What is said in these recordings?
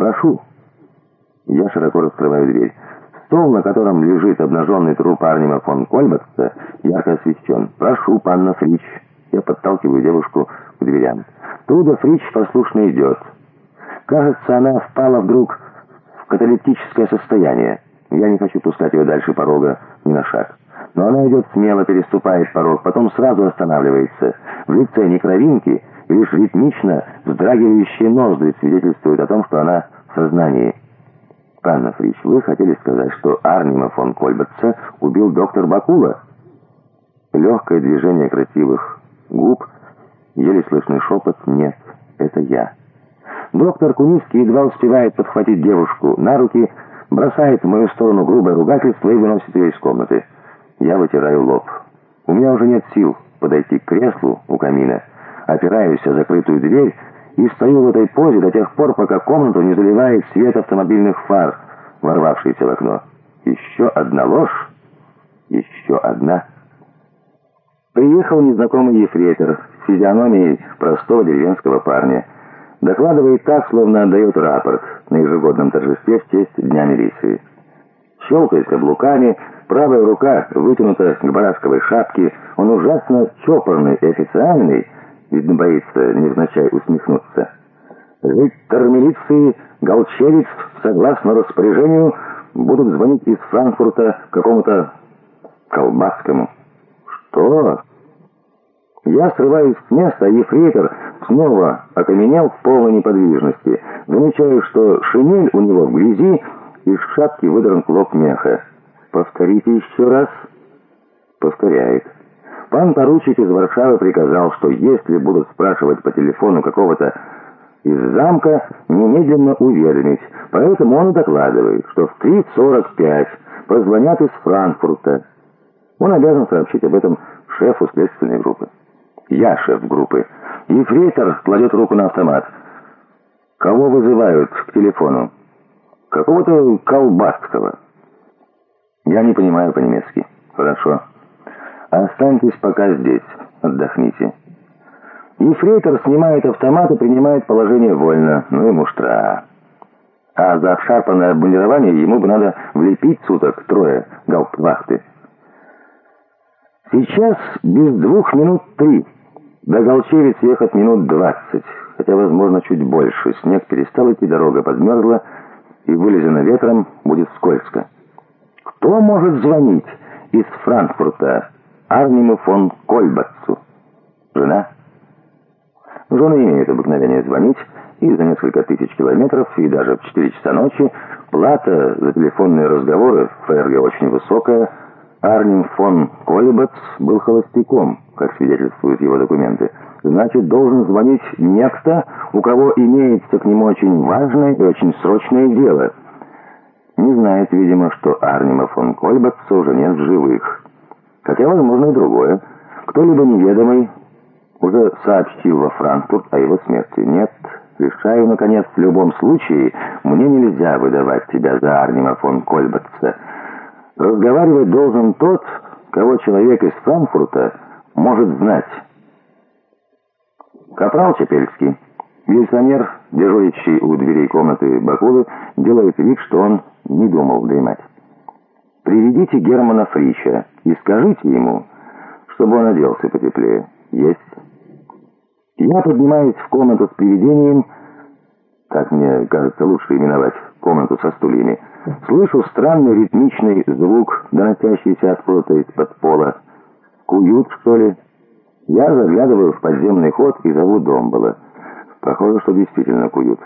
прошу». Я широко раскрываю дверь. Стол, на котором лежит обнаженный труп Арнима фон Кольбатса, ярко освещен. «Прошу, панна Фрич». Я подталкиваю девушку к дверям. Туда Фрич послушно идет. Кажется, она впала вдруг в каталептическое состояние. Я не хочу пускать ее дальше порога ни на шаг. Но она идет смело, переступает порог, потом сразу останавливается. В лице не кровинки, лишь ритмично вздрагивающие ноздри свидетельствуют о том, что она в сознании. «Панна Фрич, вы хотели сказать, что Арнима фон Кольбатца убил доктор Бакула?» Легкое движение красивых губ, еле слышный шепот «Нет, это я». Доктор Кунинский едва успевает подхватить девушку на руки, бросает в мою сторону грубое ругательство и выносит ее из комнаты. Я вытираю лоб. У меня уже нет сил подойти к креслу у камина, опираюсь о закрытую дверь и стою в этой позе до тех пор, пока комнату не заливает свет автомобильных фар, ворвавшийся в окно. Еще одна ложь, еще одна. Приехал незнакомый ефрейтор с физиономией простого деревенского парня. Докладывает так, словно отдает рапорт на ежегодном торжестве в честь Дня милиции. Щелкает каблуками, правая рука вытянута к барашковой шапке, он ужасно чопорный и официальный, видно боится невзначай усмехнуться. Виктор милиции Голчевец, согласно распоряжению, будут звонить из Франкфурта какому-то колбаскому. «Что?» Я срываюсь с места, а ефрейтор снова окаменел в полной неподвижности. Замечаю, что шинель у него в грязи, из шапки выдран клок меха. «Повторите еще раз?» Повторяет. Пан поручик из Варшавы приказал, что если будут спрашивать по телефону какого-то из замка, немедленно уведомить. Поэтому он и докладывает, что в 3.45 позвонят из Франкфурта. Он обязан сообщить об этом шефу следственной группы. Я шеф группы. Ефрейтор кладет руку на автомат. Кого вызывают к телефону? Какого-то колбасского. Я не понимаю по-немецки. Хорошо. Останьтесь пока здесь. Отдохните. Ефрейтор снимает автомат и принимает положение вольно. Ну и муштра. А за обшарпанное обмундирование ему бы надо влепить суток трое гауптвахты. Сейчас без двух минут три. До Голчевец ехать минут двадцать, хотя, возможно, чуть больше. Снег перестал идти, дорога подмерзла, и, вылезена ветром, будет скользко. Кто может звонить из Франкфурта Арниму фон Кольбатцу? Жена? Жены имеют обыкновение звонить, и за несколько тысяч километров, и даже в 4 часа ночи плата за телефонные разговоры в ФРГ очень высокая, Арнем фон Колебац был холостяком, как свидетельствуют его документы. Значит, должен звонить некто, у кого имеется к нему очень важное и очень срочное дело. Не знает, видимо, что Арнима фон Кольбатца уже нет в живых. Хотя, возможно, и другое. Кто-либо неведомый уже сообщил во Франкфурт о его смерти. Нет, решаю, наконец, в любом случае, мне нельзя выдавать тебя за Арнима фон Кольбатца. Разговаривать должен тот, кого человек из Франкфурта может знать. Капрал Чепельский, милиционер, дежурящий у дверей комнаты Бакулы, делает вид, что он не думал дремать. «Приведите Германа Фрича и скажите ему, чтобы он оделся потеплее. Есть». Я поднимаюсь в комнату с привидением, так мне кажется лучше именовать комнату со стульями, Слышу странный ритмичный звук, доносящийся откуда-то из-под пола. Куют, что ли? Я заглядываю в подземный ход и зову Домбала. Похоже, что действительно куют.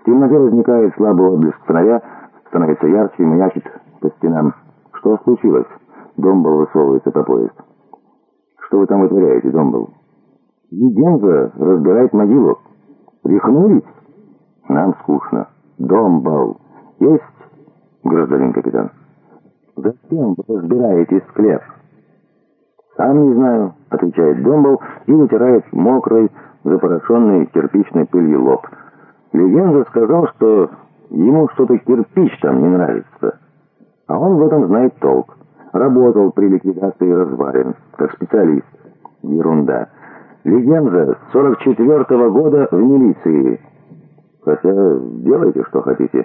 В темноте возникает слабый отблеск фонаря, становится ярче и маячит по стенам. Что случилось? Домбал высовывается по пояс. Что вы там вытворяете, Домбал? Еденза разбирает могилу. Рехнулись? Нам скучно. Домбал. Есть гражданин капитан. «Зачем вы разбираете склеп?» «Сам не знаю», — отвечает Домбл и вытирает мокрый, запорошенный кирпичной пылью лоб. Легенда сказал, что ему что-то кирпич там не нравится. А он в этом знает толк. Работал при ликвидации развалин, как специалист. Ерунда. Легенда с 44-го года в милиции. Хотя делайте, что хотите.